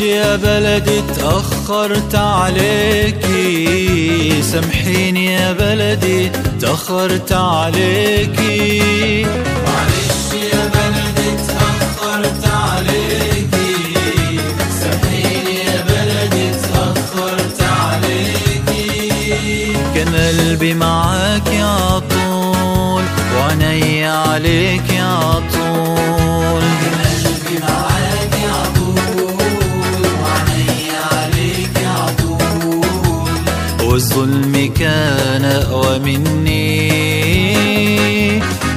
يا بلدي تأخرت عليكي؟ سامحيني يا بلدي تأخرت عليكي. معلش يا بلدي تأخرت عليكي. سامحيني يا عليكي. كان قلبي معاك يا طول وعيني عليك يا والظلم كان أقوى مني.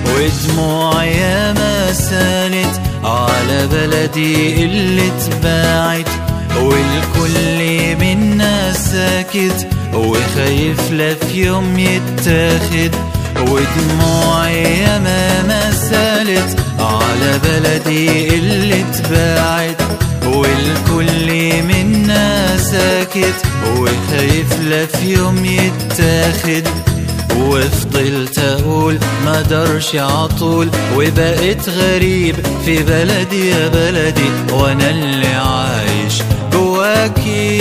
ودموعي ما سالت على بلدي اللي اتباعت. والكل منا ساكت وخايف لا في يوم يتاخد. ودموعي ياما ما سالت على بلدي اللي اتباعت. والكل منا ساكت وخايف لا في يوم يتاخد؟ وفضلت أقول ما درش عطول وبقيت غريب في بلدي يا بلدي وأنا اللي عايش جواكي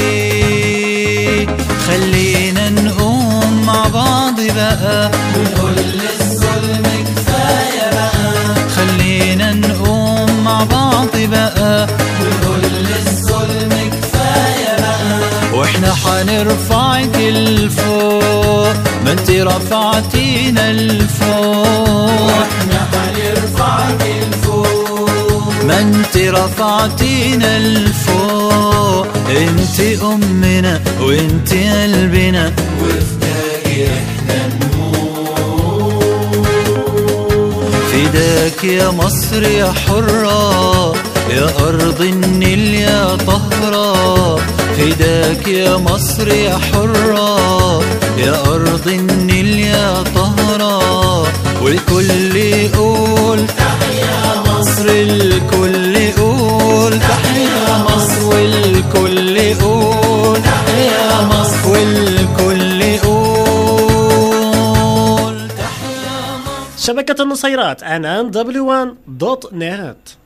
بقى وإحنا حنرفعك لفوق ما أنت رفعتينا لفوق وإحنا حنرفعك لفوق ما أنت رفعتينا لفوق أنت أمنا وأنت قلبنا. وفداك إحنا نموت. فداك يا مصر يا حرة. يا أرض النيل يا طهرة فداك يا مصر يا حرة. يا أرض النيل يا طهرة والكل يقول تحيا مصر الكل يقول تحيا مصر والكل يقول. تحيا مصر والكل يقول تحيا مصر شبكة النصيرات عنان w1.net